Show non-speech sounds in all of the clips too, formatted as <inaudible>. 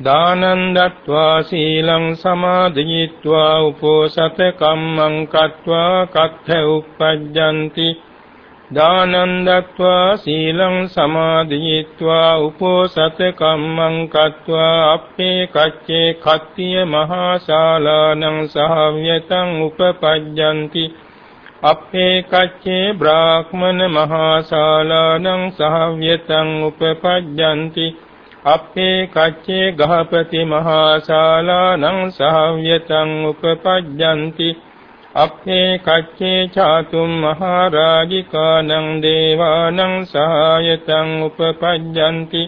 දානං දත්වා සීලං සමාදිත්වා උපෝසත කම්මං කତ୍වා කත්ථ උප්පජ්ජಂತಿ දානං දත්වා සීලං සමාදිත්වා උපෝසත කම්මං කତ୍වා අප්පේ කච්චේ කත්තිය මහා ශාලානං සහව්‍යතං උපපජ්ජಂತಿ. අප්පේ කච්චේ බ්‍රාහ්මන මහා ශාලානං සහව්‍යතං උපපජ්ජಂತಿ. අප්පේ කච්චේ ගහපති මහා ශාලානං සහව්‍යතං උපපජ්ජಂತಿ අප්පේ කච්චේ චාතුම් මහරජිකානං දේවානං සහායතං උපපජ්ජಂತಿ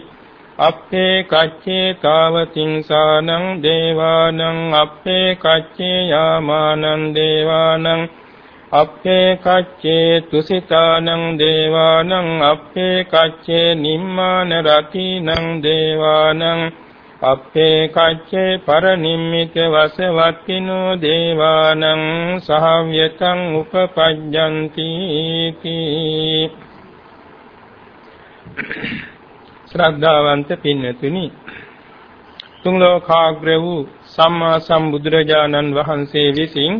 අප්පේ කච්චේ තාවතිංසානං දේවානං අප්පේ කච්චේ යාමානං දේවානං අප්පේ කච්චේ තුසිතානං දේවානං අප්පේ කච්චේ නිම්මාන රතිනං දේවානං අප්පේ කච්චේ පරනිම්මිත වසවත්තිනෝ දේවානං සහව්‍යතං උපපජ්ජಂತಿ ශ්‍රද්ධාවන්ත පින්නතුනි තුන් ලෝකාග්‍ර වූ සම්මා සම්බුදුරජාණන් වහන්සේ විසින්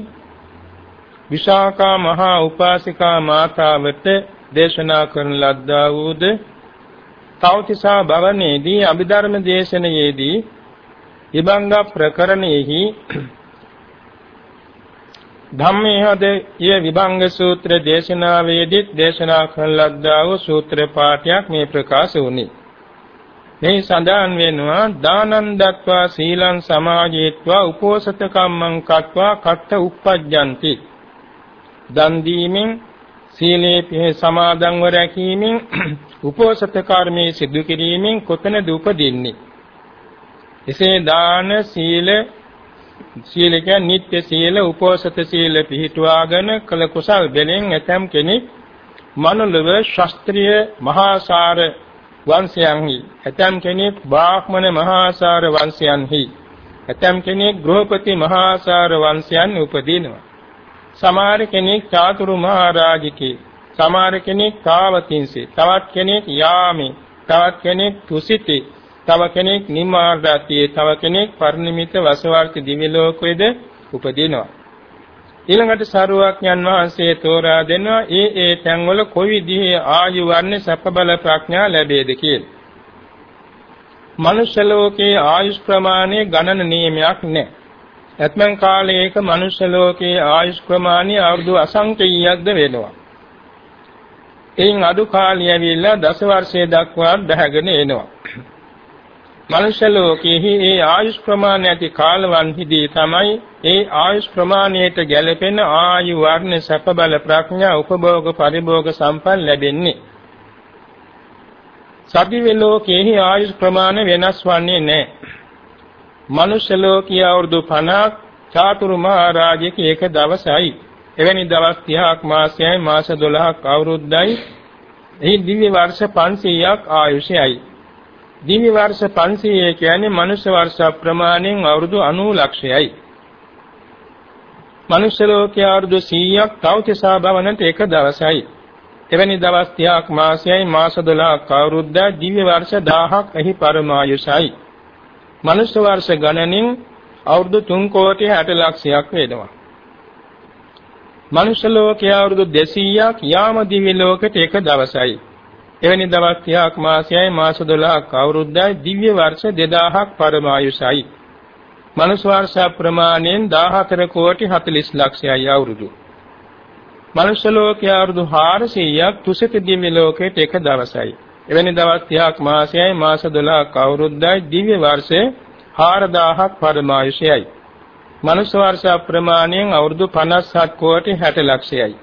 විශාකා මහා උපාසිකා මාතාවට දේශනා කරන ලද්දා වූද තෞතිසා භවනේදී අභිධර්ම දේශනයේදී විභංග ප්‍රකරණයෙහි ධම්මේහද ය විභංග සූත්‍ර දේශනාවේදී දේශනා කරන ලද්දා වූ සූත්‍ර පාඨයක් මේ ප්‍රකාශ වුණි. මේ සඳහන් වෙනවා දානං දත්වා සීලං සමාජේත්වා උපෝසත කම්මං කତ୍වා කත්ත උප්පජ්ජಂತಿ දන් දීමෙන් සීලේ සමාදන්ව රැකීමෙන් <clears throat> උපෝසත කර්මයේ සිදු කිරීමෙන් කොතනද උපදින්නේ? එසේ දාන සීල සීල කියන්නේ නිත්‍ය සීල උපෝසත සීල පිහිටුවාගෙන කළ කුසල් දෙලෙන් ඇතම් කෙනෙක් මනුලව ශාස්ත්‍රීය මහාසාර වංශයන්හි ඇතම් කෙනෙක් බ්‍රාහ්මණ මහාසාර වංශයන්හි ඇතම් කෙනෙක් ගෘහපති මහාසාර වංශයන් උපදිනවා. සමහර කෙනෙක් චාතුරු මහරජකේ. සමහර කෙනෙක් කාවතින්සේ. තවත් කෙනෙක් යාමේ. තවත් කෙනෙක් තුසිතේ. තව කෙනෙක් නිමාර්ධාතියේ තව කෙනෙක් පරිනිමිත වසවර්ති දිව්‍ය ලෝකයේද උපදිනවා. ඊළඟට සරුවක්ඥන් වහන්සේ තෝරා දෙනවා ඒ ඒ තැන්වල කොයි විදිහේ ආයු වර්ණ සැප බල ප්‍රඥා ලැබේද කියලා. මනුෂ්‍ය ලෝකයේ ආයුෂ් ප්‍රමාණය ගණන නියමයක් නැහැ. ඇත්මන් කාලයක මනුෂ්‍ය ලෝකයේ ආයුෂ් ප්‍රමාණය අවුරුදු අසංඛ්‍යයක්ද වෙනවා. එයින් අඩු කාලය ඇවිල්ලා දස වර්ෂය දක්වා බැහැගෙන එනවා. මනුෂ්‍ය ලෝකයේ ඒ ආයුෂ් ප්‍රමාණය ඇති කාලවන්හිදී තමයි ඒ ආයුෂ් ප්‍රමාණයට ගැළපෙන ආයු වර්ණ සැප බල ප්‍රඥා උපභෝග පරිභෝග සම්පන්න ලැබෙන්නේ. සතිවේ ලෝකයේ ආයුෂ් ප්‍රමාණ වෙනස් වන්නේ නැහැ. මනුෂ්‍ය ලෝකීය අවුරුදු 50ක් චාතුරු මහරජයක එක දවසයි. එවැනි දවස් 30ක් මාසයයි මාස 12ක් අවුරුද්දයි. එහි දිව්‍ය වර්ෂ 500ක් ආයුෂයයි. දිව්‍ය වර්ෂ 500 කියන්නේ මනුෂ්‍ය වර්ෂ ප්‍රමාණයෙන් අවුරුදු 90 ලක්ෂයයි. මනුෂ්‍ය ලෝකයේ අවුරුදු 100ක් තවතිසා භවනට එක දවසයි. එවැනි දවස් 30ක් මාසයයි මාස 12ක් අවුරුද්දා දිව්‍ය වර්ෂ 1000ක් එහි පරමායුෂයි. මනුෂ්‍ය වර්ෂ ගණනින් අවුරුදු 3 කෝටි 60 ලක්ෂයක් වෙනවා. මනුෂ්‍ය ලෝකයේ අවුරුදු 200ක් යාම දිව්‍ය ලෝකෙට එක දවසයි. එවැනි දවස් 30ක් මාසයයි මාස 12ක් අවුරුද්දයි දිව්‍ය වර්ෂ 2000ක් පරමායුෂයි. මනුෂ්‍ය වර්ෂ ප්‍රමාණයෙන් 14 කෝටි 40 ලක්ෂයයි අවුරුදු. මනුෂ්‍ය ලෝකයේ අවුරුදු 400ක් තුසිත දිව්‍ය ලෝකෙට එක දවසයි. එවැනි දවස් 30ක් මාසයයි මාස 12ක් අවුරුද්දයි දිව්‍ය වර්ෂය 4000ක් පරමායුෂයයි. මනුෂ්‍ය වර්ෂ ප්‍රමාණයෙන් අවුරුදු 57 කෝටි 60 ලක්ෂයයි.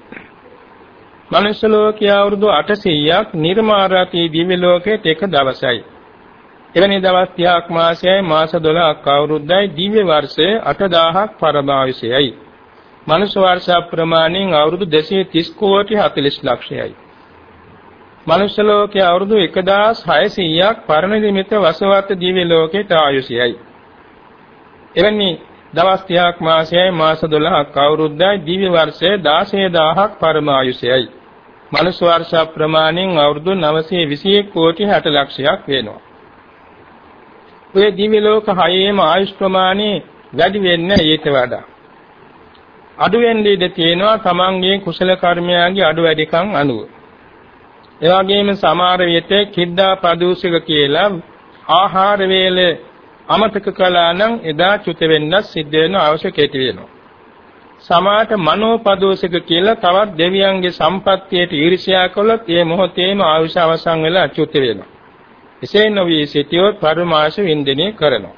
මනුෂ්‍ය ලෝකයේ අවුරුදු 800ක් නිර්මාරාතී දිව්‍ය ලෝකයේ එක දවසයි. එවැනි දවස් 30ක් මාසයයි මාස 12ක් අවුරුද්දයි දිව්‍ය වර්ෂය 8000ක් පරමායුෂයයි. මනුෂ්‍ය වර්ෂ ප්‍රමාණයෙන් අවුරුදු 230 කෝටි 40 ලක්ෂයයි. මනුෂ්‍ය ලෝකයේ අවුරුදු 1600ක් පරිණිමිත වසවර්ත දිව්‍ය ලෝකයට ආයුෂයයි. එවැනි දවස් 30ක් මාසයයි මාස 12ක් අවුරුද්දයි දිව්‍ය වර්ෂය 16000ක් පරම ආයුෂයයි. මනුෂ්‍ය වර්ෂ ප්‍රමාණයෙන් අවුරුදු 921 කෝටි 60 ලක්ෂයක් වෙනවා. ඔය දිව්‍ය ලෝක හයේම ආයුෂ් ප්‍රමාණය වැඩි වෙන්නේ ඊට වඩා. අඩු වෙන්නේ ඉඳ තියෙනවා තමන්ගේ කුසල කර්මයන්ගේ අඩු වැඩිකම් අනුව. ඒ වගේම සමහර විට කිද්දා ප්‍රදූෂක කියලා ආහාර වේල අමතක කළා නම් එදා චුත වෙන්න සිද්ධ වෙන අවශ්‍ය කෙටි වෙනවා. සමාත මනෝපදෝෂක කියලා තවත් දෙවියන්ගේ සම්පත්තියට ඊර්ෂ්‍යා කළොත් ඒ මොහොතේම ආයුෂ අවසන් වෙලා චුත වෙනවා. එසේ නොවී සිටියොත් පරමාශ වින්දනය කරනවා.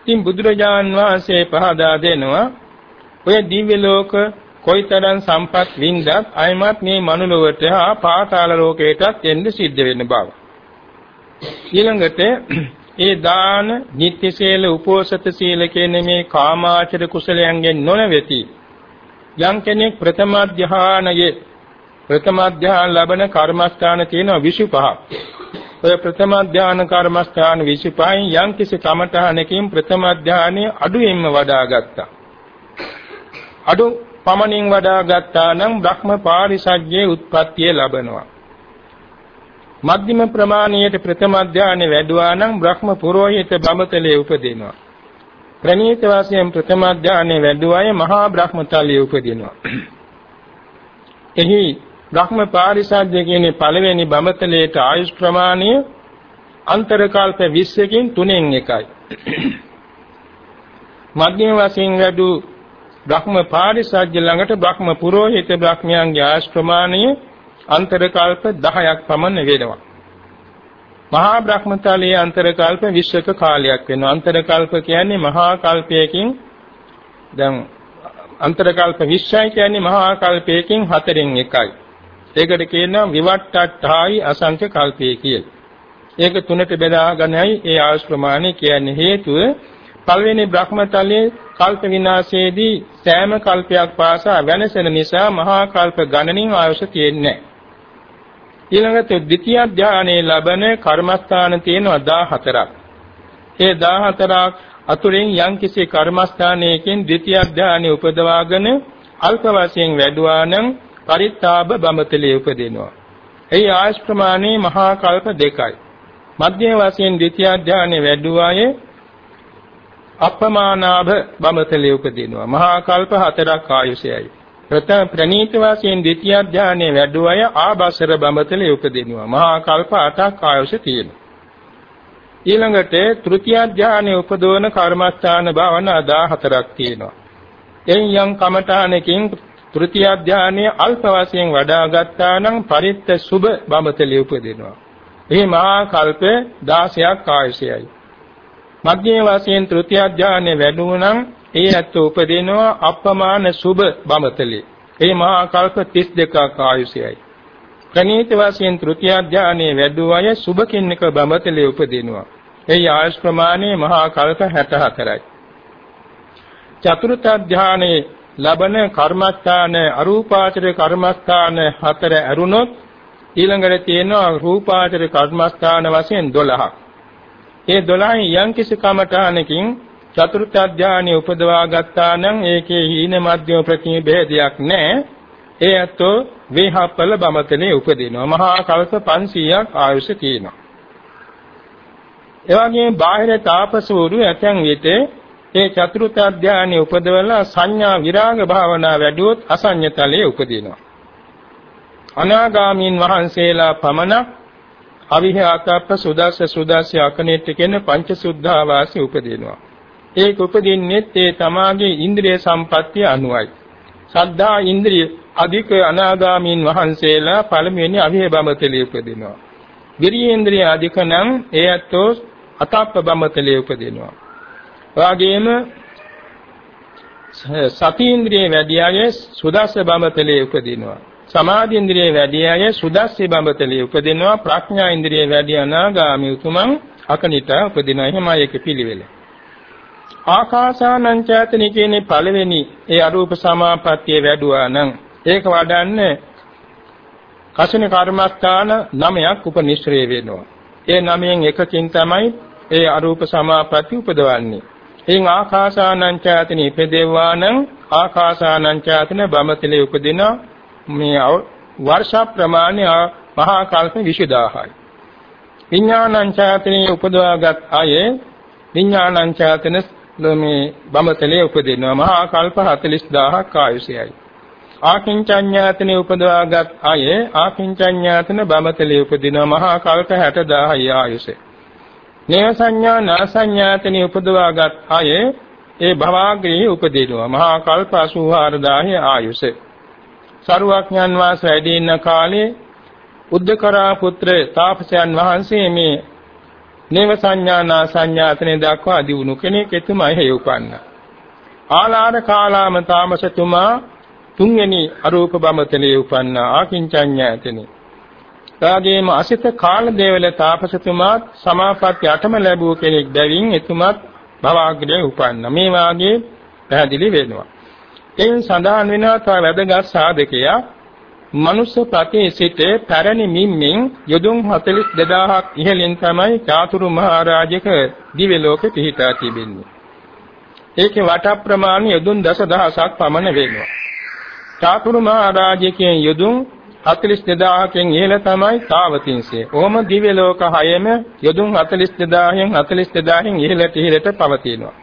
ඉතින් බුදුරජාන් වහන්සේ පහදා දෙනවා ඔය දිව්‍ය ලෝක කොයිතරම් සම්පත් වින්දත් අයමත් මේ මනුලොවට හා පාතාල ලෝකයටත් එන්න සිද්ධ වෙන බව. ඊළඟට ඒ දාන, නිත්‍ය සීල, උපෝසත සීල කියන මේ කාමාචර කුසලයන්ගෙන් නොනැවති යම් කෙනෙක් ප්‍රථම ධානයේ ප්‍රථම ධාන ලබන කර්මස්ථාන තියෙනවා 25ක්. ඔය ප්‍රථම ධාන කර්මස්ථාන 25න් යම් කිසි කමඨහනකින් ප්‍රථම ධානයේ අඩුවෙන්ම වඩා ගත්තා. අඩු පමණින් වඩා ගත්තා නම් බ්‍රහ්ම පාරිසජ්ජේ උත්පත්තිය ලබනවා. මධ්‍යම ප්‍රමාණයට ප්‍රථම ධානය වැඩුවා නම් බ්‍රහ්ම පුරෝහිත බඹතලයේ උපදිනවා. ප්‍රණීත වාසයෙන් ප්‍රථම ධානය වැඩුවාය මහා බ්‍රහ්මතලයේ උපදිනවා. එහි බ්‍රහ්ම පාරිසජ්ජ කියන්නේ පළවෙනි බඹතලයට ආයුෂ් ප්‍රමාණය අන්තර කල්ප 20කින් 3න් එකයි. මධ්‍යම වශයෙන් වැඩු බ්‍රහ්ම පාරිසජ්ජ ළඟට බ්‍රහ්ම පුරෝහිත බ්‍රහ්මයන්ගේ ආයුෂ් ප්‍රමාණය අන්තර කල්ප 10ක් පමණ වෙනවා. මහා බ්‍රහ්මතලයේ අන්තර කල්ප 20ක කාලයක් වෙනවා. අන්තර කල්ප කියන්නේ මහා කල්පයකින් දැන් අන්තර කල්ප 20යි කියන්නේ මහා කල්පයකින් හතරෙන් එකයි. ඒකට කියනවා විවට්ටට්ඨායි අසංඛ්‍ය කල්පය කියලා. ඒක තුනට බෙදාගෙනයි ඒ ආයුෂ් ප්‍රමාණය කියන්නේ හේතුව පළවෙනි බ්‍රහ්මතලයේ කල්ප විනාශයේදී සෑම කල්පයක් පාසා වෙනසෙන නිසා මහා කල්ප ගණනින් ආයුෂ තියෙන්නේ ඊළඟට ද්විතිය ධානයේ ලබන කර්මස්ථාන තියෙනවා 14ක්. ඒ 14ක් අතුරෙන් යම්කිසි කර්මස්ථානයකින් ද්විතිය ධානයේ උපදවාගෙන අල්ප වශයෙන් වැඩුවා නම් පරිත්තාබ බඹතලයේ උපදිනවා. ඒ ආයුෂ් ප්‍රමාණය මහා කල්ප දෙකයි. මධ්‍යම වශයෙන් ද්විතිය ධානයේ වැඩුවායේ අප්‍රමානාභ බඹතලයේ උපදිනවා. මහා කල්ප හතරක් ආයුෂයයි. ප්‍රථම ප්‍රණීත වශයෙන් ද්විතිය ධානයේ වැඩුව අය ආබසර බඹතලයේ උපදිනවා. මහා කල්ප 8ක් ආයුෂ තියෙනවා. ඊළඟට තෘතිය ධානයේ උපදවන කර්මස්ථාන භාවනා 14ක් තියෙනවා. එයින් යම් කමඨානකින් තෘතිය ධානයේ අල්ප වශයෙන් වඩා ගත්තා නම් පරිත්ත සුභ බඹතලයේ උපදිනවා. මේ මහා කල්ප 16ක් ආයුෂයයි. මධ්‍යම වශයෙන් තෘතිය ඥානෙ වැඩුණනම් ඒ ඇත්ත උපදිනවා අප්‍රමාණ සුබ බඹතලේ. ඒ මහා කල්ප 32ක ආයුෂයයි. ප්‍රණීත වශයෙන් තෘතිය ඥානෙ වැඩුව අය සුබ කින්නක බඹතලේ උපදිනවා. ඒ ආයුෂ් ප්‍රමාණය මහා කල්ප 64යි. චතුර්ථ ඥානෙ ලබන කර්මස්ථාන අරූපාචර කර්මස්ථාන හතර ඇරුණොත් ඊළඟට තියෙනවා රූපාචර කර්මස්ථාන වශයෙන් 12ක්. ඒ 12න් යම්කිසි කමඨානකින් චතුර්ථ අධ්‍යානෙ උපදවා ගත්තා නම් ඒකේ හීන මධ්‍යම ප්‍රතිම ભેදයක් නැහැ. ඒ ඇත්තෝ වේහප්පල බමතනේ උපදිනවා. මහා කල්ප 500ක් ආයුෂ තියෙනවා. එවැගේම බාහිර තාපසවරු ඇතැන් විට ඒ චතුර්ථ අධ්‍යානෙ උපදවලා සංඥා විරාග භාවනා වැඩුවොත් අසඤ්ඤතලයේ උපදිනවා. අනාගාමීන් වහන්සේලා පමණක් අවිහාතප්ප සුදස්ස සුදස්ස අකනෙට්ට කියන පංච සුද්ධාවාසී උපදිනවා. ඒක උපදින්නෙත් ඒ තමාගේ ඉන්ද්‍රිය සම්පත්තිය අනුවයි. සද්ධා ඉන්ද්‍රිය අධික අනාගාමීන් වහන්සේලා පළමුවෙනි අවිහ බඹතලයේ උපදිනවා. විරියේන්ද්‍රිය අධික නම් ඒ ඇත්තෝ අතප්ප බඹතලයේ උපදිනවා. එවාගෙම සතීන්ද්‍රිය වැඩි අය සුදස්ස බඹතලයේ උපදිනවා. සමාධි ඉන්ද්‍රිය වැඩි අය සුදස්සී බඹතලයේ උපදිනවා ප්‍රඥා ඉන්ද්‍රිය වැඩි අනාගාමී උතුමන් අකනිට උපදිනවා එහෙමයි ඒක පිළිවෙල. ආකාසානං චේතන කියන්නේ පළවෙනි ඒ අරූප සමාපත්තිය වැඩුවා නම් ඒක වඩන්නේ කසින කර්මස්ථාන නමයක් උපනිශ්‍රේ වෙනවා. ඒ නමයෙන් එකකින් තමයි ඒ අරූප සමාපatti උපදවන්නේ. එයින් ආකාසානං චේතන ඉපදෙවවා නම් ආකාසානං චේතන බඹතලේ උපදින මේ වර්ෂ ප්‍රමාණය මහා කල්ප 20000යි. විඥානං චේතනේ උපදවාගත් අය විඥානං චේතන මේ බඹතලේ උපදිනවා මහා කල්ප 40000ක් ආයුෂයයි. ආකින්චඤ්ඤාතනේ උපදවාගත් අය ආකින්චඤ්ඤාතන බඹතලේ උපදිනවා මහා කල්ප 60000යි ආයුෂය. නේව සංඥා නාසඤ්ඤාතනේ උපදවාගත් අය ඒ භවග්‍රහේ උපදිනවා මහා කල්ප 84000 ආයුෂය. සරුවඥන් වාස වැඩි ඉන්න කාලේ උද්දකරා පුත්‍ර තාපසයන් වහන්සේ මේ නේව සංඥානා සංඥාතනේ දක්වා දිනුණු කෙනෙක් එතුමා හේ උපන්නා. ආලාර කාලාම තාමසතුමා තුන්වෙනි අරූප බඹතලේ උපන්නා ආකින්චඤ්ඤාතනේ. එවාගේම අසිත කාලදේවල තාපසතුමා සමාපatti අටම ලැබුව කෙනෙක් බැවින් එතුමත් භවග්‍රේ උපන්නා. මේ වාගේ පැහැදිලි වෙනවා. එයින් සඳහන් වෙනවා තව වැදගත් සාධකයක් මනුස්ස ප්‍රතියේ සිට පැරණි මිම්මෙන් යොදුන් 42000ක් ඉහළින් තමයි චාතුරු මහරජක දිව්‍ය ලෝකෙ පිහිටා තිබෙන්නේ. ඒකේ වට ප්‍රමාණය යොදුන් දසදහසක් පමණ වෙනවා. චාතුරු මහරජකෙන් යොදුන් 42000කින් ඉහළ තමයි තාවතින්සේ. ඕම දිව්‍ය ලෝක හයම යොදුන් 42000න් 42000න් ඉහළට ඉහළට පවතිනවා.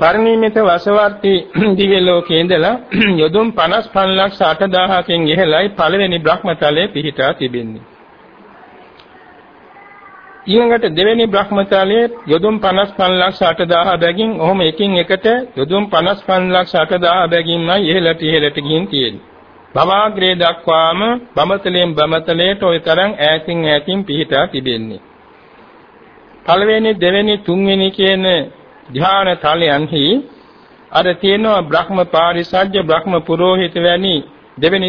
පරිණීමිත වසවර්ති <clears throat> දිව්‍ය ලෝකයේ ඉඳලා <clears throat> යොදුන් 55 ලක්ෂ 8000කින් ඉහළයි පළවෙනි බ්‍රහ්මතලයේ පිහිටා තිබෙන්නේ. ඊළඟට දෙවෙනි බ්‍රහ්මතලයේ යොදුන් 55 ලක්ෂ 8000 බැගින් ඔහොම එකින් එකට යොදුන් 55 ලක්ෂ 8000 බැගින්මයි ඉහළට ඉහළට ගිහින් තියෙන්නේ. භවග්‍රේ දක්වාම බමතලයෙන් බමතලයට ওই තරම් ඈතින් ඈතින් පිහිටා තිබෙන්නේ. පළවෙනි දෙවෙනි තුන්වෙනි කියන ධ්‍යාන තලයන්හි අර තියෙනවා බ්‍රහ්ම පාරිසජ්‍ය බ්‍රහ්ම පුරෝහිත වැනි දෙවෙනි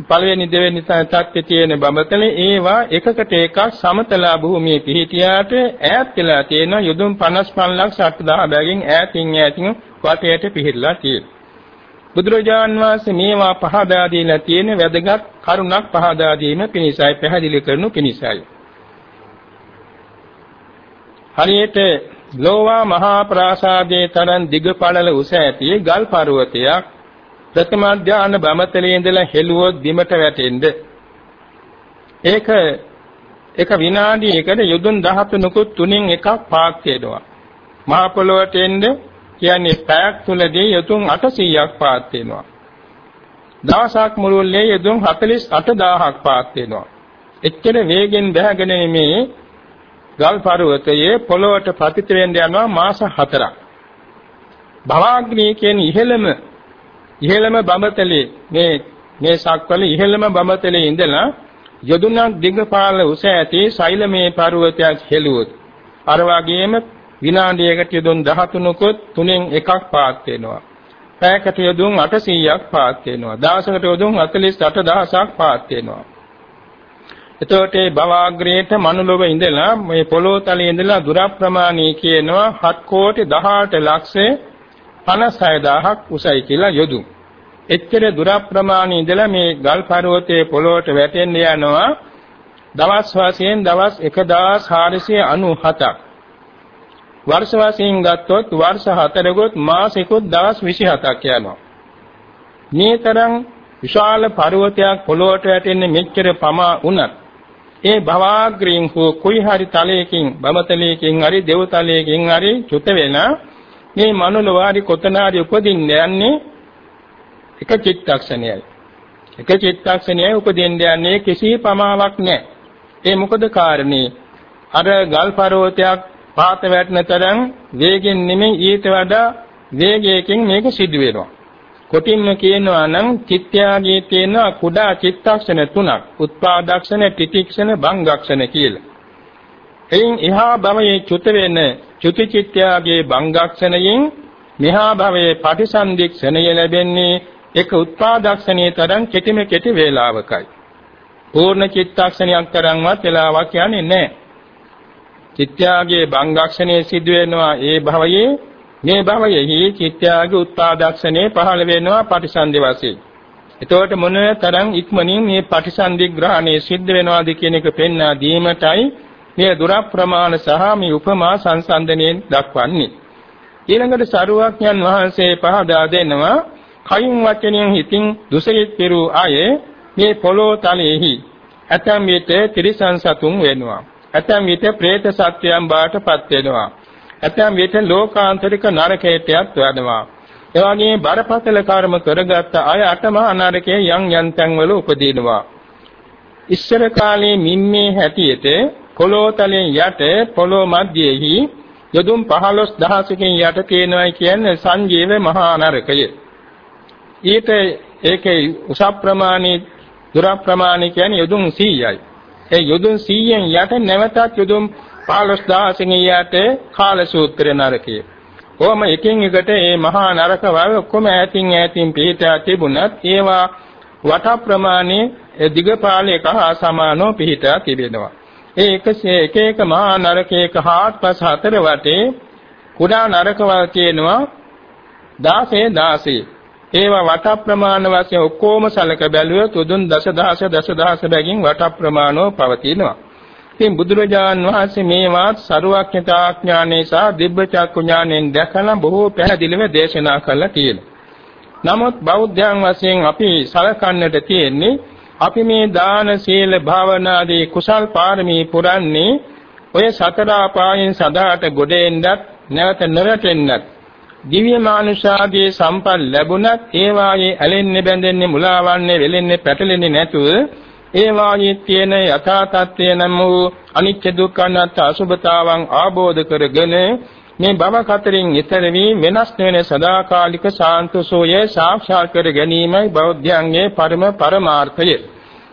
පළවෙනි දෙවෙනි තත්ත්වයේ තියෙන බඹතලේ ඒවා එකකට එකක් සමතලා භූමියේ පිහිටියාට ඈත් වෙලා තියෙන යොදුන් 55 ලක්ෂ 8000 බැගින් ඈතින් ඈතින් වටේට පිහිටලා තියෙනවා. බුදුරජාන් වහන්සේ මේවා පහදා දීලා තියෙන වැදගත් කරුණක් පහදා දීම පිණිසයි පැහැදිලි කරනු පිණිසයි. හරියට ලෝවා මහා ප්‍රාසාදයේ තරම් දිග පළල උස ඇති ගල් පර්වතයක් ප්‍රථම ධාන බමතලේ ඉඳලා හෙළුවොත් බිමට වැටෙන්න. ඒක එක විනාඩියකට යොදුන් 13 නකුත් තුنين එකක් පාක් වෙනවා. මහා පොළොවට එන්න කියන්නේ පැයක් තුලදී යොදුන් 800ක් පාත් වෙනවා. දවසක් මුළුල්ලේ යොදුන් 48000ක් පාත් වෙනවා. එච්චර වේගෙන් බහගෙන මේ ගල් පර්වතයේ පොළොවට පතිත වෙන්න යනවා මාස 4ක්. භවාග්නී කියන ඉහෙළම ඉහෙළම බඹතලේ මේ මේ සක්වල ඉහෙළම බඹතලේ ඉඳලා යදුනක් දිගපාල උස ඇති ශෛලමේ පර්වතයක් හෙළුවොත් අර වගේම විනාඩියකට යදුන් 13කුත් තුනෙන් එකක් පාත් වෙනවා. පැයකට යදුන් 800ක් පාත් වෙනවා. දවසකට යදුන් 48000ක් පාත් වෙනවා. එතකොට මේ භවග්‍රේත මනුලොව ඉඳලා මේ පොළොව තලයේ ඉඳලා දුර ප්‍රමාණී කියනවා 7 කෝටි 18 ලක්ෂ 56000ක් උසයි කියලා යොදු. එච්චර දුර ප්‍රමාණී ඉඳලා මේ ගල් පර්වතයේ පොළොවට වැටෙන්න යනවා දවස් වශයෙන් දවස් 1497ක්. වර්ෂ වශයෙන් ගත්තොත් වර්ෂ 4කොත් මාසෙකොත් දවස් 27ක් යනවා. මේ තරම් විශාල පර්වතයක් පොළොවට වැටෙන්නේ මෙච්චර පමා වුණත් ඒ භවාග්‍රයෙන් හෝ කුයි හරි තලයකින් බමතලයකින් හරි දෙව්තලයකින් හරි චුත වෙන මේ මනුලවාරි කොතනාරි උපදින්න යන්නේ එක චිත්තක්ෂණයයි. එක චිත්තක්ෂණයයි උපදින්න යන්නේ කිසි පමාවක් නැහැ. ඒ මොකද කාරණේ? අර ගල් පර්වතයක් පාත වැටෙන තරම් වේගෙන් නෙමෙයි ඊට වඩා වේගයකින් මේක සිදු වෙනවා. කොටින්ම කියනවා නම් චිත්‍යාගයේ තියෙන කුඩා චිත්තක්ෂණ තුනක් උත්පාදක්ෂණ තිතික්ෂණ භංගක්ෂණ කියලා. එයින් එහා භවයේ චුත වෙන චුති චිත්‍යාගයේ භංගක්ෂණයෙන් මෙහා භවයේ පටිසන්ධික්ෂණය ලැබෙන්නේ එක උත්පාදක්ෂණයේ තරම් කෙටිම කෙටි වේලාවකයි. පූර්ණ චිත්තක්ෂණයක් තරම්වත් වේලාවක් යන්නේ නැහැ. චිත්‍යාගේ භංගක්ෂණය සිදු වෙනවා ඒ භවයේ මේ භවයෙහි චිත්‍යාගේ උත්පාදක්ෂණය පහළ වෙනවා පටිසන්ධි වශයෙන්. එතකොට මොන තරම් ඉක්මනින් මේ පටිසන්ධි ග්‍රහණය සිද්ධ වෙනවාද කියන එක පෙන්වා දීමටයි මේ දුර ප්‍රමාණ සහ මේ උපමා සංසන්දනයෙන් දක්වන්නේ. ඊළඟට සරුවක්ඥන් වහන්සේ පහදා දෙනවා කයින් වචනයෙන් හිතින් දුසරිත පෙරු අය මේ පොළොව තලයේහි ඇතැම් විට ත්‍රිසං සතුන් වෙනවා. ඇතැම් විට പ്രേත සත්‍යයන් බාටපත් වෙනවා. ඇතැම් විට ලෝකාන්තරික නරකයට යනවා. එවැගේ බරපතල කර්ම කරගත් අය අටමහා නරකයේ යම් යම් තැන්වල උපදිනවා. ඉස්සර කාලේ මින්නේ හැටියට පොළොතලෙන් යට පොළොව මැදයේහි යදුම් 15000කින් යට තියෙනවා කියන්නේ සංජීව මහා නරකය. ඊට ඒකේ උස ප්‍රමාණී දුර ප්‍රමාණී කියන්නේ යදුම් 100යි. ඒ යදුම් 100න් යට නැවතත් යදුම් 15000කින් යට කාල සූත්‍ර නරකය. කොහොම එකින් එකට මේ මහා නරක වල ඔක්කොම ඈතින් ඈතින් පිහිටා තිබුණත් ඒවා වට ප්‍රමාණයේ දිගපාලයක හා සමානව පිහිටා තිබෙනවා. ඒ එකසේ එක එක මහා නරකයක හාත්පස හතර වටේ කුඩා නරකවල් තියෙනවා 16 16 ඒවා වට ප්‍රමාණ වශයෙන් ඔක්කොම සලක බැලුවොත් උදුන් දසදහස දසදහස බැගින් වට ප්‍රමාණව පවතිනවා. ඉතින් බුදුරජාන් වහන්සේ මේවාත් සරුවක්ඥතා ඥානේ සහ දිබ්බ චක්කු ඥානෙන් දැකලා බොහෝ පැහැදිලිව දේශනා කළා කියලා. නමුත් බෞද්ධයන් වශයෙන් අපි සලකන්නට තියෙන්නේ අපි මේ දාන සීල භාවනා ආදී කුසල් පාරමී පුරන්නේ ඔය සතර ආපායන් සදාට ගොඩෙන්නත් නැවත නොරටෙන්නත් දිව්‍ය මානුෂාගේ සම්පත් ලැබුණත් ඒ වායේ ඇලෙන්නේ බැඳෙන්නේ මුලාවන්නේ වෙලෙන්නේ පැටලෙන්නේ නැතුව ඒ වායේ තියෙන යථා තත්ත්වය නම් වූ අනිත්‍ය දුක්ඛ අනාත්ම අසුභතාවන් ආબોධ කරගෙන මේ භව කතරින් ඈතර වී වෙනස් වෙන සදාකාලික සාන්තසෝය සාක්ෂාත් කර ගැනීමයි බෞද්ධයන්ගේ පරම පරමාර්ථය.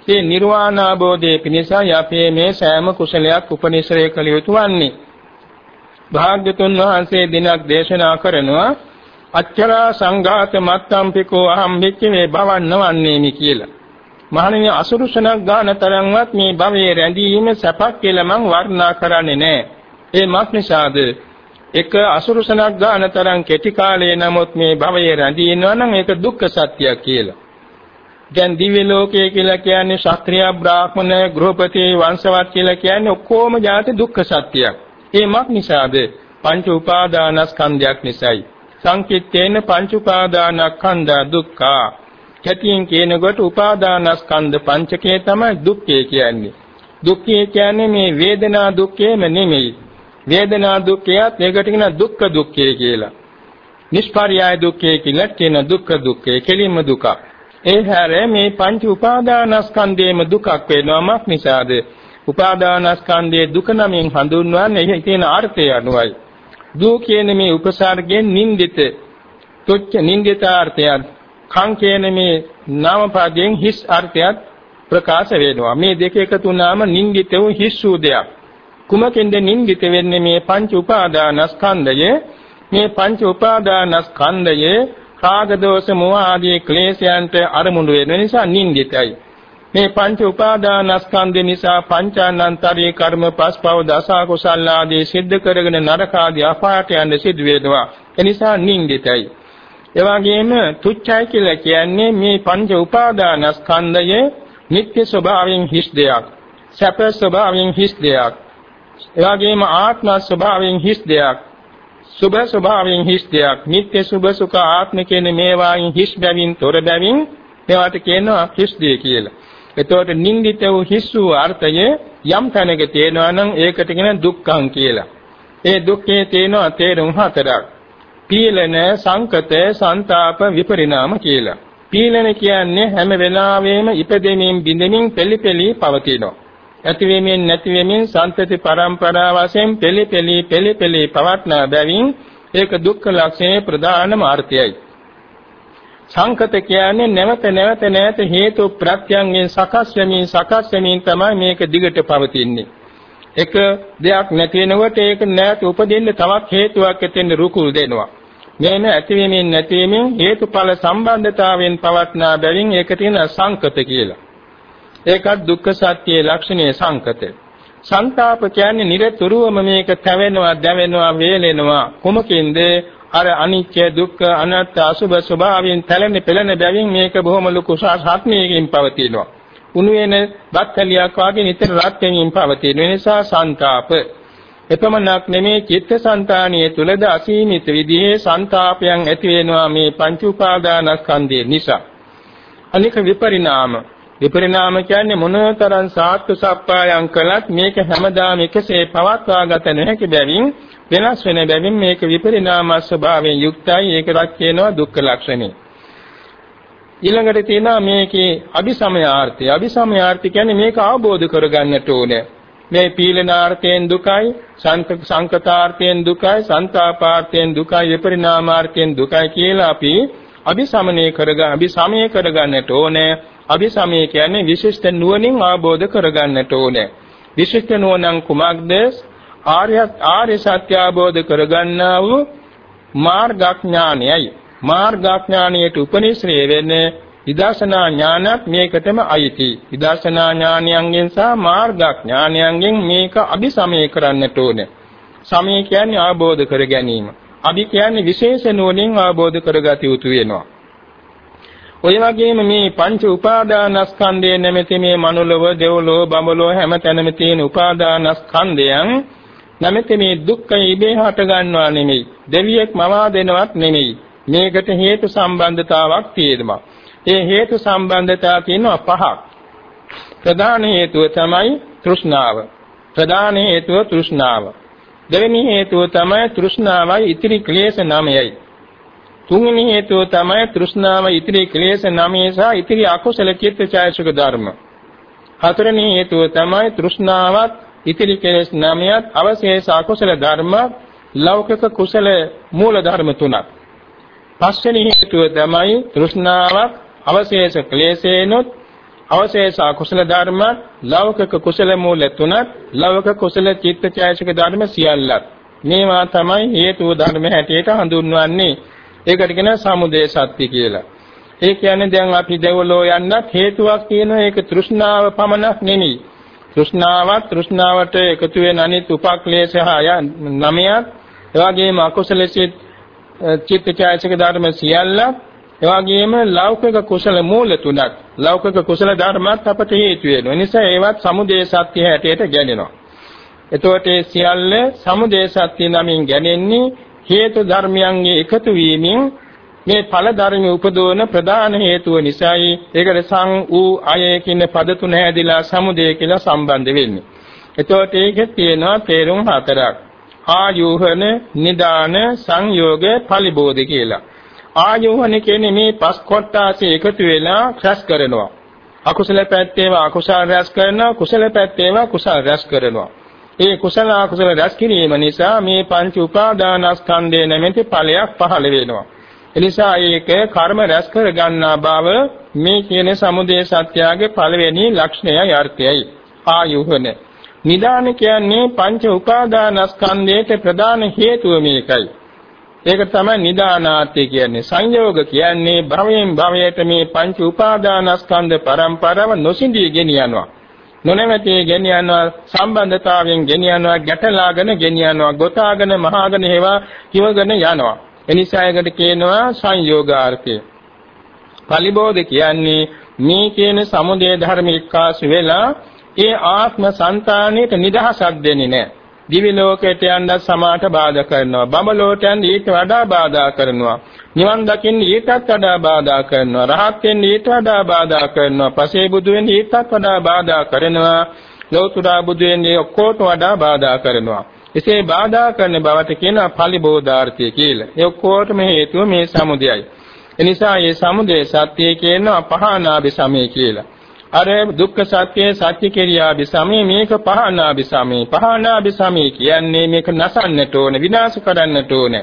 මේ නිර්වාණ අවබෝධයේ පිණිසයි අපේ මේ සෑම කුසලයක් උපනිශ්‍රේ කළ යුතු වන්නේ. භාග්‍යතුන් වහන්සේ දිනක් දේශනා කරනවා අච්චරා සංඝාත මත්තම්පිකෝ අහම් විච්චේ භවන්නවන්නේමි කියලා. මහණෙනි අසුරුසනක් ගාන තරම්වත් මේ භවයේ රැඳීම සැපක් කියලා මං වර්ණනා කරන්නේ නැහැ. ඒ මක් නිසාද? එක අසුරුසනක් ගාන තරම් කෙටි කාලයේ නමුත් මේ භවයේ රැඳී ඉන්නවා නම් ඒක දුක්ඛ සත්‍යයක් කියලා. දැන් දිව්‍ය ලෝකය කියලා කියන්නේ ශාස්ත්‍රීය බ්‍රාහ්මණ ගෘහපති වංශවත් කියලා කියන්නේ ඔක්කොම જાති දුක්ඛ සත්‍යයක්. ඒ මක් නිසාද? පංච උපාදානස්කන්ධයක් නිසායි. සංකිට්ඨේන පංච උපාදානස්කන්ධ දුක්ඛා. කැටියෙන් කියනකොට උපාදානස්කන්ධ පංචකය තමයි දුක්ඛය කියන්නේ. දුක්ඛය කියන්නේ මේ වේදනා දුක්ඛයම නෙමෙයි. වේදනා දුක්ඛයත් ඒකට කියන දුක්ඛ දුක්ඛය කියලා. නිෂ්පර්යාය දුක්ඛය කියලා කියන දුක්ඛ දුක්ඛය කෙලින්ම දුකක්. ඒ හැර මේ පංච උපාදානස්කන්ධයේම දුකක් වෙනවමක් නිසාද? උපාදානස්කන්ධයේ දුක නමින් හඳුන්වන්නේ එහි තියෙන අර්ථය අනුවයි. දු කියන මේ උපසර්ගයෙන් නින්දිත තුච්ච නින්දිතාර්ථයත් කං කියන මේ නාමපදයෙන් හිස් අර්ථයත් ප්‍රකාශ වෙනවා. මේ දෙක එකතු වුණාම නින්දිත වූ හිස් වූ දෙයක්. කුමකින්ද නින්දිත වෙන්නේ මේ පංච උපාදානස්කන්ධය? මේ පංච උපාදානස්කන්ධයේ රාග දෝෂ මොහ ආදී ක්ලේශයන්ට අරමුණු වෙන නිසා නින්දිතයි. මේ පංච උපාදානස්කන්ධය නිසා පංචානන්තරී කර්ම පස්පව දස කුසල ආදී සිද්ධ කරගෙන නරක ආදී අපායට යන්න සිදු වෙනවා. ඒ නිසා නින්දිතයි. ඒ වගේම තුච්ඡයි කියලා කියන්නේ මේ පංච උපාදානස්කන්ධයේ නිත්‍ය ස්වභාවයෙන් හිස් දෙයක්. සැප ස්වභාවයෙන් හිස් දෙයක්. ඒ වගේම ආත්ම ස්වභාවයෙන් හිස් දෙයක්. සුභ ස්වභාවයෙන් හිස් දෙයක්. නිත්‍ය සුභ සුඛ ආත්ම කියන මේවායින් හිස් බැවින් තොර බැවින් ඒවට කියනවා හිස් දෙය කියලා. එතකොට නින්දිත වූ හිස් වූ අර්ථය යම් තැනක තේනවා නම් ඒකට කියන දුක්ඛං කියලා. ඒ දුක්ඛේ තේනවා තේරුම් හතරක්. පීලන, සංකත, ਸੰతాප, විපරිණාම කියලා. පීලන කියන්නේ හැම වෙලාවෙම ඉපදෙමින් බිඳෙමින් පෙළි පවතිනවා. ඇති වෙමින් නැති වෙමින් සන්තති පරම්පරා වශයෙන් පෙළි පෙළි පෙළි පවත්නා බැවින් ඒක දුක්ඛ ලක්ෂණයේ ප්‍රධානම අර්ථයයි. සංකත කියන්නේ නැවත නැවත නැවත හේතු ප්‍රත්‍යයෙන් සකස් වෙමින් සකස් වෙමින් තමයි මේක දිගට පවතින්නේ. එක දෙයක් නැති වෙනකොට ඒක නැවත උපදින්න තවත් හේතුවක් ඇතෙන්න රුකුල් දෙනවා. මේන ඇතිවීමෙන් නැතිවීමෙන් හේතුඵල සම්බන්ධතාවයෙන් පවත්නා බැවින් ඒක තියෙන සංකත කියලා. ඒකත් දුක්ඛ සත්‍යයේ ලක්ෂණයේ සංකත. සංతాප කියන්නේ නිරතුරුවම මේක තැවෙනවා, දැවෙනවා, වේලෙනවා. කොමකින්ද? අර අනිත්‍ය, දුක්ඛ, අනාත්ම, අසුභ ස්වභාවයෙන් තැලෙන පෙළෙන බැවින් මේක බොහොම ලොකු සාත්මයකින් පවතිනවා. උණු වෙන බත්කලියක් වාගේ නිතර රත් වෙමින් පවතින නිසා සංతాප එපමණක් නෙමේ චිත්තසංතානිය තුලද අසීමිත විදිහේ සංతాපයන් ඇති වෙනවා මේ පංච උපාදානස්කන්ධය නිසා. අනික විපරිණාම විපරිණාම කියන්නේ මොනතරම් සාත්තු සප්පායම් කළත් මේක හැමදාම එකසේ පවත්වා ගත නොහැකි බැවින් වෙනස් වෙන බැවින් මේක විපරිණාම ස්වභාවයෙන් යුක්තයි ඒකවත් කියනවා දුක්ඛ ලක්ෂණය. ඊළඟට තියෙනවා මේකේ අபிසමයාර්ථය. අபிසමයාර්ථය කියන්නේ මේක අවබෝධ කරගන්නට ඕනේ. මේ පීලනාර්ථයෙන් දුකයි, සංකතාර්ථයෙන් දුකයි, සංతాපාර්ථයෙන් දුකයි, විපරිණාමාර්ථයෙන් දුකයි කියලා අපි අபிසමනය කරගන්න, අபிසමය කරගන්නට ඕනේ. අபிසමය කියන්නේ විශිෂ්ට නුවණින් ආબોධ කරගන්නට ඕනේ. විශිෂ්ට නුවණන් කුමක්ද? ආර්ය ආර්ය සත්‍ය අවබෝධ කරගන්නා වූ මාර්ගඥානයයි මාර්ගඥානයට උපනිශ්‍රේ වෙන්නේ විදර්ශනා ඥානත් මේකටම අයිති. විදර්ශනා ඥානයන්ගෙන් සහ මාර්ගඥානයන්ගෙන් මේක අභිසමය කරන්නට ඕනේ. සමය කියන්නේ ආબોධ කර ගැනීම. අභි කියන්නේ විශේෂ නුවණින් ආબોධ කරගත යුතු වෙනවා. ඔය වගේම මේ පංච උපාදානස්කන්ධය නැමැති මේ මනුලව, දෙව්ලොව, බඹලොව හැම තැනම තියෙන උපාදානස්කන්ධයන් නැමැති මේ දුක්ඛය ඉබේ හට ගන්නවා නෙමෙයි. දෙවියෙක් මවා දෙනවත් නෙමෙයි. මේකට හේතු සම්බන්ධතාවක් තියෙනවා. ඒ හේතු සම්බන්ධතා තියෙනවා පහක්. ප්‍රධාන හේතුව තමයි තෘෂ්ණාව. ප්‍රධාන හේතුව තෘෂ්ණාව. දෙවෙනි හේතුව තමයි තෘෂ්ණාවයි ඉතිරි ක්ලේශ නමයයි. තුන්වෙනි හේතුව තමයි තෘෂ්ණාව ඉතිරි ක්ලේශ නමය සහ ඉතිරි අකුසල චිත්තචෛතසික ධර්ම. හතරවෙනි හේතුව තමයි තෘෂ්ණාවත් ඉතිරි ක්ලේශ නමයත් අවශේෂ අකුසල ධර්ම ලෞකික කුසල මූල ධර්ම තුනක්. පස්වෙනි හේතුව තමයි තෘෂ්ණාවක් අවශේෂ ක්ලේශේනොත් අවශේෂ අකුසල ධර්ම ලෞකික කුසල මූල තුනත් ලෞකික කුසල චිත්තචෛතසික ධර්ම සියල්ලත්. මේවා තමයි හේතු ධර්ම හැටියට හඳුන්වන්නේ. ඒකට කියන සමුදය සත්‍ය කියලා. ඒ කියන්නේ දැන් අපි දෙවලෝ යන්නත් හේතුවක් කියන එක තෘෂ්ණාව පමණක් නෙමෙයි. තෘෂ්ණාවත් තෘෂ්ණාවට එකතු වෙන අනිත් උපක්ලේශය නමයක් එවාගේම අකුසල චිත්තචෛතසික ධර්ම සියල්ලක් එවාගෙම ලෞකික කුසල මූල තුනක් ලෞකික කුසල ධර්මات අපට හේතු වෙනවා. නිසා ඒවත් සමුදේ සත්‍ය හැටියට ගැනෙනවා. එතකොට ඒ සියල්ල සමුදේ සත්‍ය නමින් ගැනෙන්නේ හේතු ධර්මයන්ගේ එකතු වීමෙන් මේ ඵල ධර්ම උපදවන ප්‍රධාන හේතුව නිසායි ඒකට සං ඌ අය කියන පද තුන හැදිලා සමුදේ කියලා සම්බන්ධ වෙන්නේ. එතකොට ඒකේ තියෙනවා තේරුම් හතරක්. ආයෝහන, නිදාන, සංයෝග, පලිබෝධ කියලා. ආයෝහන කියන්නේ මේ පස් කොටාසේ එකතු වෙලා රැස් කරනවා. අකුසල පැත්තේව අකුසල රැස් කරනවා, කුසල පැත්තේව කුසල රැස් කරනවා. ඒ කුසල අකුසල රැස් කිරීම නිසා මේ පංච උපාදානස්කන්ධය නැමැති ඵලයක් පහළ වෙනවා. එනිසා ඒක කර්ම රැස් කර ගන්නා බව මේ කියන සමුදය සත්‍යයේ පළවෙනි ලක්ෂණයයි අර්ථයයි. ආයෝහන නිදාන කියන්නේ පංච උපාදානස්කන්ධයේ ප්‍රධාන හේතුව මේකයි. ඒක තමයි නිදානාර්ථය කියන්නේ. සංයෝග කියන්නේ භවයෙන් භවයට මේ පංච උපාදානස්කන්ධ පරම්පරාව නොසිඳී ගෙනියනවා. නොනැවතී ගෙනියනවා සම්බන්ධතාවයෙන් ගෙනියනවා ගැටලාගෙන ගෙනියනවා ගොතාගෙන මහාගෙන හේවා කිවගෙන යනවා. එනිසා ඒකට කියනවා සංයෝගාර්ථය. පලිබෝධ කියන්නේ මේ කියන සමුදය ධර්ම එක්කාසු වෙලා ඒ ආත්ම సంతානෙට නිදහසක් දෙන්නේ නැහැ. දිවි ලෝකයට යන්න සමාට බාධා කරනවා. බඹ ලෝකයට යන්න ඊට වඩා බාධා කරනවා. නිවන් දකින්න ඊටත් වඩා බාධා කරනවා. රහත් වෙන්න ඊට වඩා බාධා කරනවා. පසේ බුදු වෙන්න ඊටත් වඩා බාධා කරනවා. ලෞතුරා බුදු වෙන්නේ ඔක්කොට වඩා බාධා කරනවා. එසේ බාධා කරන බවට කියනවා පලිබෝධාර්ථය කියලා. ඒ ඔක්කොටම හේතුව මේ සමුදයයි. එනිසා මේ සමුදය සත්‍යය කියනවා පහනාභි සමය කියලා. අර දුක්ඛ සත්‍යයේ සත්‍ය කිරියාභි සමේ මේක පහනාභි සමේ පහනාභි සමේ කියන්නේ මේක නසන්නට ඕන විනාශ කරන්නට ඕන.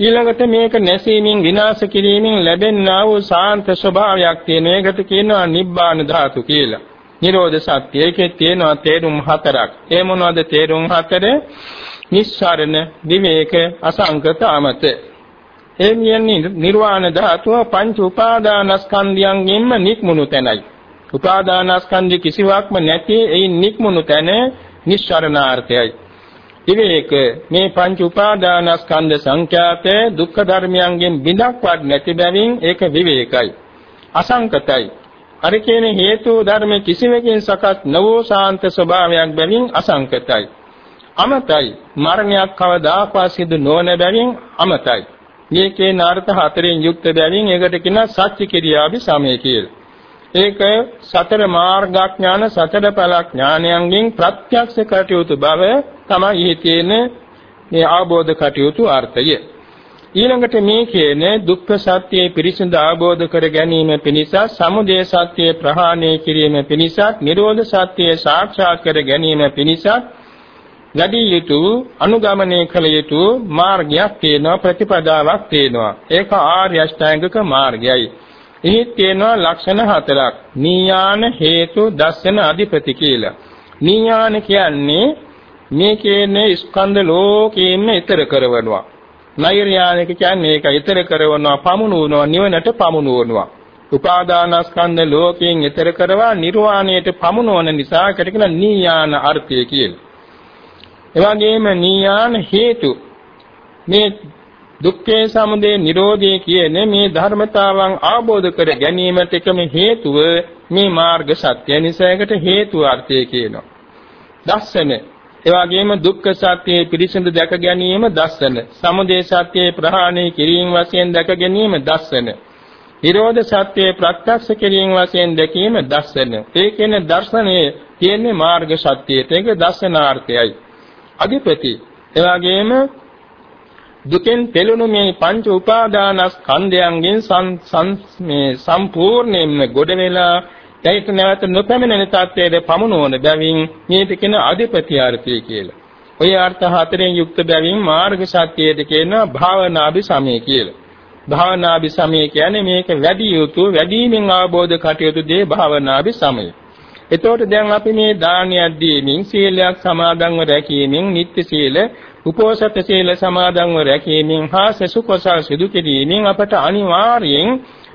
ඊළඟට මේක නැසීමෙන් විනාශ කිරීමෙන් ලැබෙනා වූ සාන්ත ස්වභාවයක් තියෙන. එකට කියනවා නිබ්බාන ධාතු කියලා. නිරෝධ සත්‍ය. ඒකේ තියෙනවා තේරුම් හතරක්. ඒ මොනවද තේරුම් හතර? නිස්සාරණ විවේක අසංකත අමත ඒ කියන්නේ නිර්වාණ ධාතුව පංච උපාදානස්කන්ධයන්ගෙන්ම නික්මුණු තැනයි. උපාදානස්කන්ධ කිසිවක්ම නැති එයින් නික්මුණු තැන නිස්සරණාර්ථයයි. විවේක මේ පංච උපාදානස්කන්ධ සංඛ්‍යාතේ දුක්ඛ ධර්මයන්ගෙන් බිඳක්වත් නැති බැවින් ඒක විවේකයි. අසංකතයි. අර කියන හේතු ධර්ම කිසිවකින් සකස් නොවූ ශාන්ත ස්වභාවයක් බැවින් අසංකතයි. අමතයි. මරණයක් කවදාකවත් සිදු නොවන බැවින් අමතයි. මේකේ නාර්ථ හතරෙන් යුක්ත බැවින් ඒකට කියන සත්‍ය කිරියාවි සමය කියලා. ඒක සතර මාර්ගඥාන සතර ඵල ඥානයන්ගෙන් ප්‍රත්‍යක්ෂ කටයුතු බව තමයි ඉහි තියෙන මේ ආબોධ කටයුතු අර්ථය. ඊළඟට මේ කියන්නේ දුක්ඛ සත්‍යයේ පිරිසිදු ආબોධ කර ගැනීම පිණිස සමුදය සත්‍යයේ ප්‍රහාණය කිරීම පිණිස නිරෝධ සත්‍යයේ සාක්ෂාත් කර ගැනීම පිණිස වැඩි යුතු අනුගමනය කළ යුතු මාර්ගයක් තියෙනවා ප්‍රතිපදාවක් තියෙනවා ඒක ආර්ය අෂ්ටාංගික මාර්ගයයි එහි තියෙනවා ලක්ෂණ හතරක්. නීයාන හේතු දස්සන අධිපති කියලා. නීයාන කියන්නේ මේ කියන්නේ ස්කන්ධ ලෝකයෙන්ම ඊතර කරවනවා. නෛර්යානික කියන්නේ ඒක ඊතර කරවනවා පමුණුවනවා නිවනට පමුණුවනවා උපාදානස්කන්ධ ලෝකයෙන් ඊතර කරවා නිර්වාණයට පමුණුවන නිසා ඒකට කියන නීයාන අර්ථය කියලා. එවැගේම නීයාන හේතු මේ දුක්ඛේ සමුදය නිරෝධය කියන මේ ධර්මතාවන් ආબોධ කර ගැනීමට එකම හේතුව මේ මාර්ග සත්‍ය නිසායකට හේතු අර්ථය කියනවා. දස්සන එවැගේම දුක්ඛ සත්‍යයේ පිරිසිදු දැක ගැනීම දස්සන. සමුදය සත්‍යයේ ප්‍රහාණය කිරීම වශයෙන් දැක ගැනීම දස්සන. නිරෝධ සත්‍යයේ ප්‍රත්‍යක්ෂ කිරීම වශයෙන් දැකීම දස්සන. ඒ කියන්නේ දර්ශනයේ කියන්නේ මාර්ග සත්‍යයට ඒක දර්ශනාර්ථයයි. අධිපති එවාගෙම දුකෙන් පෙළුණු මේ පංච උපාදානස්කන්ධයන්ගෙන් මේ සම්පූර්ණයෙන්ම ගොඩ වෙලා දැයිත නැවත නොපැමිණෙන තත්ත්වයේ පමුණුවන බැවින් මේක කියන අධිපති ආර්ථය කියලා. ඔය අර්ථ හතරෙන් යුක්ත බැවින් මාර්ග සත්‍යයට කියනවා භාවනාභි සමය කියලා. භාවනාභි සමය කියන්නේ මේක වැඩි යුතු වැඩිමින් අවබෝධ කටයුතු දේ භාවනාභි සමය. එතකොට දැන් අපි මේ දානයක් දීමින් සීලයක් සමාදන්ව රැකීමෙන් නිත්‍ය සීල උපෝසත සීල සමාදන්ව රැකීමෙන් හා සසු කුසල් සිදු කිරීමෙන් අපට අනිවාර්යෙන්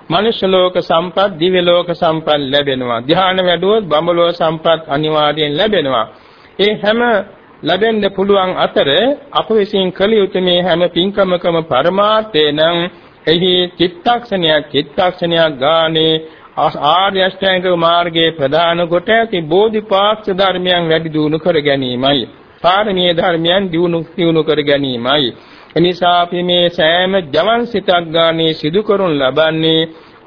මනුෂ්‍ය ලෝක සම්පත් දිව්‍ය ලෝක සම්පත් ලැබෙනවා. ධ්‍යාන වැඩුවොත් බඹලෝ සම්පත් අනිවාර්යෙන් ලැබෙනවා. ඒ හැම ලැබෙන්න පුළුවන් අතර අප විසින් කළ යුතු මේ හැම පින්කමකම පරමාර්ථය නම් එහි චිත්තක්ෂණයක් චිත්තක්ෂණයක් ගානේ ආර්ය අෂ්ටාංගික මාර්ගයේ ප්‍රධාන කොට ඇති බෝධිපාක්ෂ ධර්මයන් වැඩි දියුණු කර ගැනීමයි. පාරමී ධර්මයන් දියුණු දියුණු කර ගැනීමයි. එනිසා අපි මේ සෑම ජවන් සිතක් ගානේ සිදු කරනු ලබන්නේ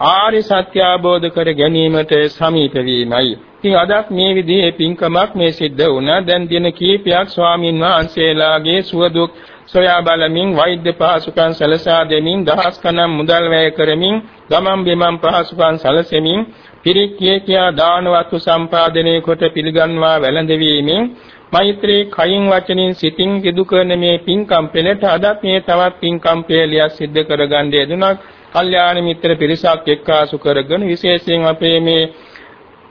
ආර්ය සත්‍ය අවබෝධ කර ගැනීමට සමීප වීමයි. ඉතින් අදත් මේ විදිහේ පින්කමක් මේ සිද්ධ වුණා. දැන් දින කීපයක් ස්වාමින් වහන්සේලාගේ සුව දුක් සොයා බලමින් වෛද්‍ය පහසුකම් සැලසා දෙමින් දහස් ගණන් මුදල් වැය කරමින් ගමම් බිමම් පහසුකම් සැලසෙමින් පිරික්කිය කියා දාන වස්තු සම්පාදනය කොට පිළිගන්වා වැළඳවීමෙන් මෛත්‍රී කයින් වචනින් සිතින් සිදු කරන මේ පින්කම් පෙළට අදත් මේ තවත් පින්කම් පෙළියක් සිද්ධ කරගන්න යෙදුණා. කල්යාණ මිත්‍ර පිරිසක් එක්කාසු කරගෙන විශේෂයෙන් අපේ මේ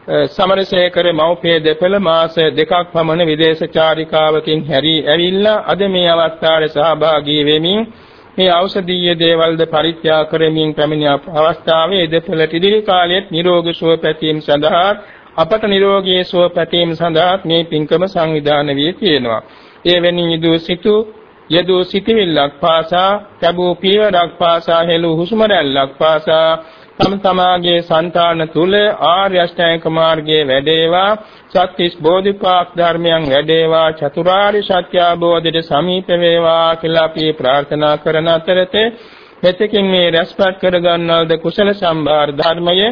සමරසේකර මව්පිය දෙපළ මාස දෙකක් පමණ විදේශ චාරිකාවකින් හැරී ඇවිල්ලා අද මේ අවස්ථාවේ සහභාගී වෙමින් මේ ඖෂධීය දේවල්ද පරිත්‍යාග කරමින් පැමිණි අවස්ථාවේ දෙපළට ඉදිරි කාලයේ නිරෝගී සුව පැතීම සඳහා අපට නිරෝගී සුව පැතීම සඳහා මේ පින්කම සංවිධානය වී තියෙනවා. ඒ වෙනින් යදු සිටු යදු සිටිවිල්ලක් පාසා, ලැබූ පීවරක් පාසා, හෙළු හුස්ම රැල්ලක් පාසා තම තමාගේ సంతාන තුල ආර්ය අෂ්ටාංගික මාර්ගයේ වැඩේවා සත්‍තිස් බෝධිපාක් ධර්මයන් වැඩේවා චතුරාර්ය සත්‍ය අවබෝධයට සමීප වේවා කියලා අපි ප්‍රාර්ථනා කරන අතරතේ මෙතකින් මේ රැස්පත් කරගන්නාද කුසල සම්භාර ධර්මයේ